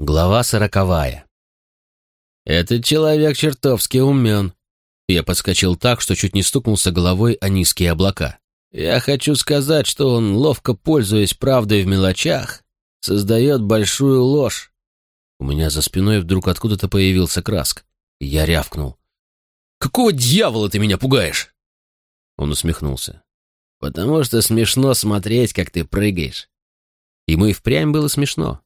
Глава сороковая. «Этот человек чертовски умен». Я подскочил так, что чуть не стукнулся головой о низкие облака. «Я хочу сказать, что он, ловко пользуясь правдой в мелочах, создает большую ложь». У меня за спиной вдруг откуда-то появился Краск. Я рявкнул. «Какого дьявола ты меня пугаешь?» Он усмехнулся. «Потому что смешно смотреть, как ты прыгаешь». Ему и впрямь было смешно.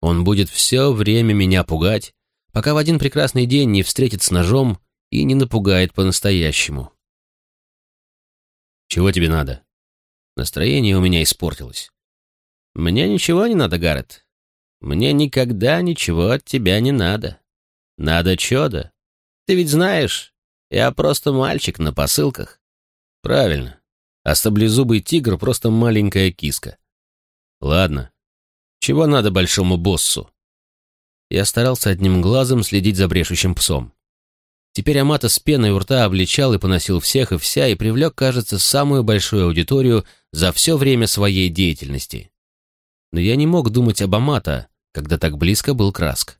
Он будет все время меня пугать, пока в один прекрасный день не встретит с ножом и не напугает по-настоящему. «Чего тебе надо?» Настроение у меня испортилось. «Мне ничего не надо, Гаррет. Мне никогда ничего от тебя не надо. Надо чудо. Ты ведь знаешь, я просто мальчик на посылках». «Правильно. А саблезубый тигр просто маленькая киска. Ладно, чего надо большому боссу? Я старался одним глазом следить за брешущим псом. Теперь Амата с пеной у рта обличал и поносил всех и вся и привлек, кажется, самую большую аудиторию за все время своей деятельности. Но я не мог думать об Амата, когда так близко был Краск.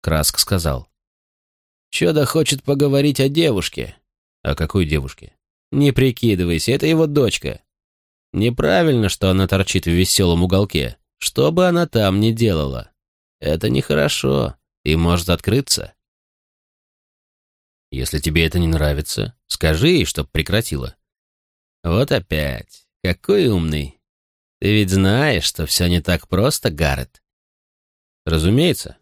Краск сказал. «Чудо хочет поговорить о девушке». «О какой девушке?» «Не прикидывайся, это его дочка. Неправильно, что она торчит в веселом уголке. Что бы она там ни делала, это нехорошо и может открыться. Если тебе это не нравится, скажи ей, чтоб прекратила. Вот опять. Какой умный. Ты ведь знаешь, что все не так просто, Гаррет. Разумеется.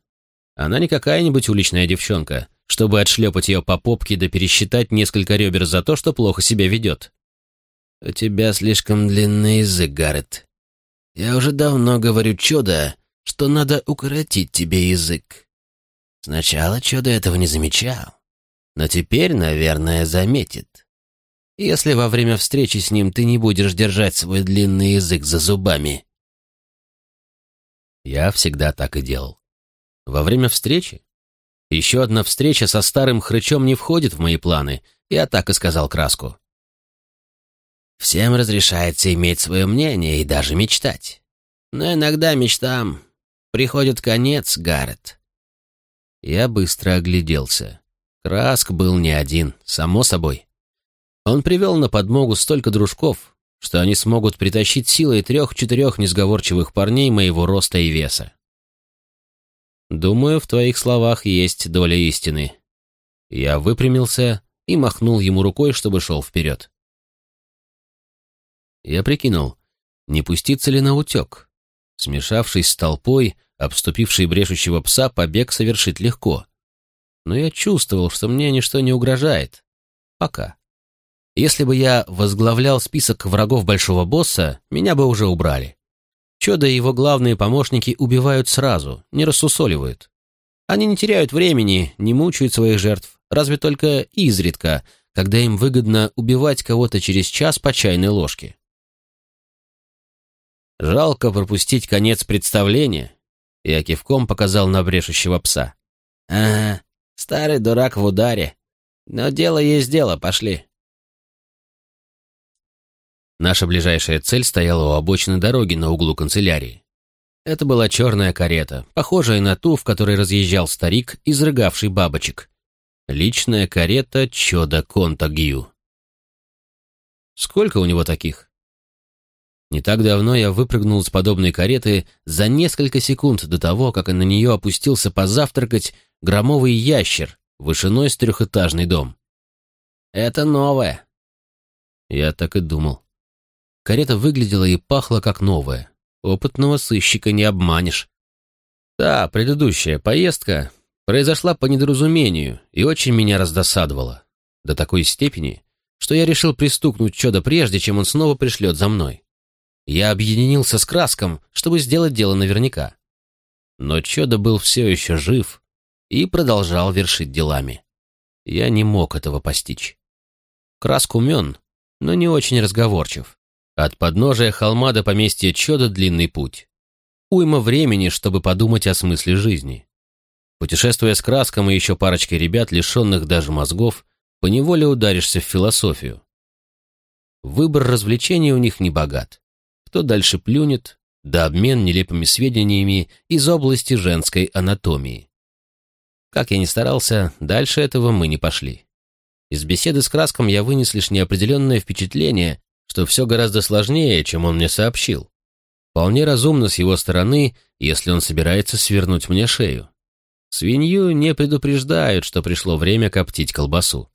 Она не какая-нибудь уличная девчонка, чтобы отшлепать ее по попке да пересчитать несколько ребер за то, что плохо себя ведет. У тебя слишком длинный язык, Гаррет. Я уже давно говорю чудо, что надо укоротить тебе язык. Сначала чудо этого не замечал, но теперь, наверное, заметит. Если во время встречи с ним ты не будешь держать свой длинный язык за зубами. Я всегда так и делал. Во время встречи? Еще одна встреча со старым хрычом не входит в мои планы, я так и сказал Краску. Всем разрешается иметь свое мнение и даже мечтать. Но иногда мечтам приходит конец, Гаррет. Я быстро огляделся. Краск был не один, само собой. Он привел на подмогу столько дружков, что они смогут притащить силой трех-четырех несговорчивых парней моего роста и веса. Думаю, в твоих словах есть доля истины. Я выпрямился и махнул ему рукой, чтобы шел вперед. Я прикинул, не пуститься ли на утек. Смешавшись с толпой, обступившей брешущего пса, побег совершить легко. Но я чувствовал, что мне ничто не угрожает. Пока. Если бы я возглавлял список врагов большого босса, меня бы уже убрали. Чудо и его главные помощники убивают сразу, не рассусоливают. Они не теряют времени, не мучают своих жертв, разве только изредка, когда им выгодно убивать кого-то через час по чайной ложке. Жалко пропустить конец представления. Я кивком показал на брешущего пса. Ага, старый дурак в ударе. Но дело есть дело, пошли. Наша ближайшая цель стояла у обочины дороги на углу канцелярии. Это была черная карета, похожая на ту, в которой разъезжал старик, изрыгавший бабочек. Личная карета Чода Контагью. Сколько у него таких? Не так давно я выпрыгнул из подобной кареты за несколько секунд до того, как на нее опустился позавтракать громовый ящер вышиной с трехэтажный дом. «Это новое». Я так и думал. Карета выглядела и пахла как новая. Опытного сыщика не обманешь. Да, предыдущая поездка произошла по недоразумению и очень меня раздосадовала. До такой степени, что я решил пристукнуть чудо прежде, чем он снова пришлет за мной. Я объединился с Краском, чтобы сделать дело наверняка. Но Чудо был все еще жив и продолжал вершить делами. Я не мог этого постичь. Краск умен, но не очень разговорчив. От подножия холма до поместья Чудо длинный путь. Уйма времени, чтобы подумать о смысле жизни. Путешествуя с Краском и еще парочкой ребят, лишенных даже мозгов, поневоле ударишься в философию. Выбор развлечений у них не богат. Кто дальше плюнет, да обмен нелепыми сведениями из области женской анатомии. Как я ни старался, дальше этого мы не пошли. Из беседы с Краском я вынес лишь неопределенное впечатление, что все гораздо сложнее, чем он мне сообщил. Вполне разумно с его стороны, если он собирается свернуть мне шею. Свинью не предупреждают, что пришло время коптить колбасу.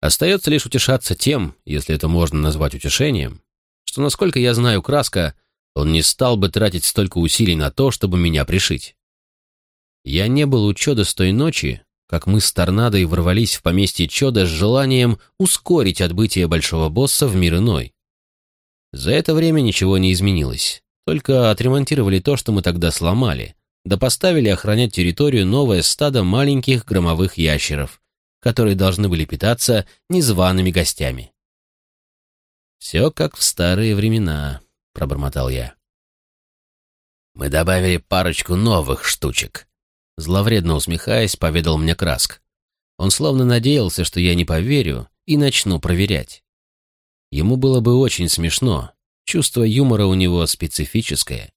Остается лишь утешаться тем, если это можно назвать утешением, что, насколько я знаю Краска, он не стал бы тратить столько усилий на то, чтобы меня пришить. Я не был у Чода с той ночи, как мы с Торнадой ворвались в поместье Чода с желанием ускорить отбытие большого босса в мир иной. За это время ничего не изменилось, только отремонтировали то, что мы тогда сломали, да поставили охранять территорию новое стадо маленьких громовых ящеров, которые должны были питаться незваными гостями. «Все как в старые времена», — пробормотал я. «Мы добавили парочку новых штучек», — зловредно усмехаясь, поведал мне Краск. Он словно надеялся, что я не поверю и начну проверять. Ему было бы очень смешно, чувство юмора у него специфическое.